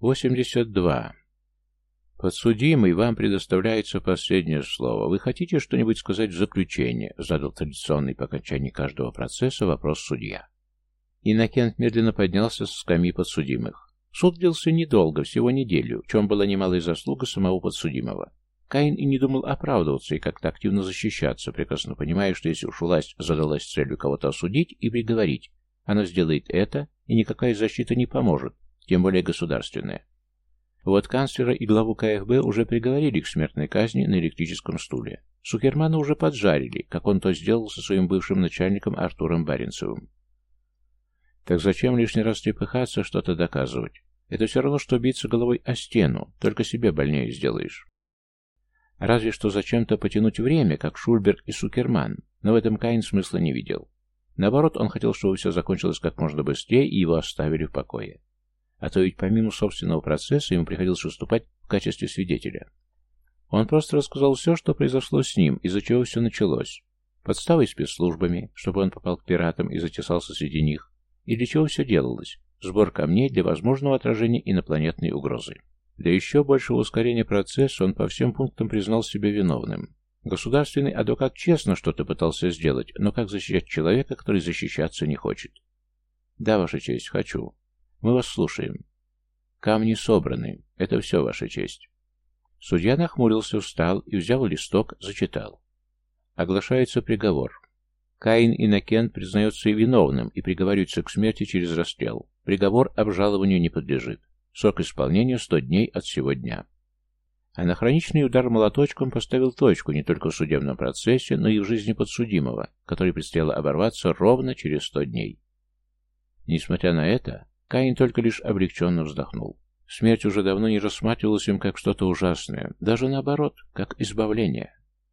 82. «Подсудимый, вам предоставляется последнее слово. Вы хотите что-нибудь сказать в заключение?» Задал традиционный по окончании каждого процесса вопрос судья. Иннокент медленно поднялся с скамьи подсудимых. Суд длился недолго, всего неделю, в чем была немалая заслуга самого подсудимого. Каин и не думал оправдываться и как-то активно защищаться, прекрасно понимая, что если уж власть задалась целью кого-то осудить и приговорить, она сделает это, и никакая защита не поможет, тем более государственная. Вот канцлера и главу КФБ уже приговорили к смертной казни на электрическом стуле. Сукермана уже поджарили, как он то сделал со своим бывшим начальником Артуром Баренцевым. Так зачем лишний раз трепыхаться, что-то доказывать? Это все равно, что биться головой о стену, только себе больнее сделаешь. Разве что зачем-то потянуть время, как Шульберг и Сукерман, но в этом Каин смысла не видел. Наоборот, он хотел, чтобы все закончилось как можно быстрее и его оставили в покое. А то ведь помимо собственного процесса ему приходилось выступать в качестве свидетеля. Он просто рассказал все, что произошло с ним, из-за чего все началось. Подставой спецслужбами, чтобы он попал к пиратам и затесался среди них. И для чего все делалось? Сбор камней для возможного отражения инопланетной угрозы. Для еще большего ускорения процесса он по всем пунктам признал себя виновным. Государственный адвокат честно что-то пытался сделать, но как защищать человека, который защищаться не хочет? Да, Ваша честь, хочу. Мы вас слушаем. Камни собраны. Это все, Ваша честь. Судья нахмурился, встал и, взял листок, зачитал. Оглашается приговор. Каин Иннокент признается и виновным и приговаривается к смерти через расстрел. Приговор обжалованию не подлежит. Срок исполнения 100 дней от сего дня. Анахроничный удар молоточком поставил точку не только в судебном процессе, но и в жизни подсудимого, который предстояло оборваться ровно через 100 дней. Несмотря на это, Каин только лишь облегченно вздохнул. Смерть уже давно не рассматривалась им как что-то ужасное, даже наоборот, как избавление.